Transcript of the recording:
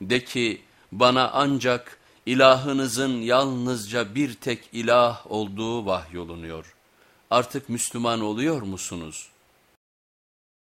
De ki bana ancak ilahınızın yalnızca bir tek ilah olduğu vahyolunuyor. Artık Müslüman oluyor musunuz?''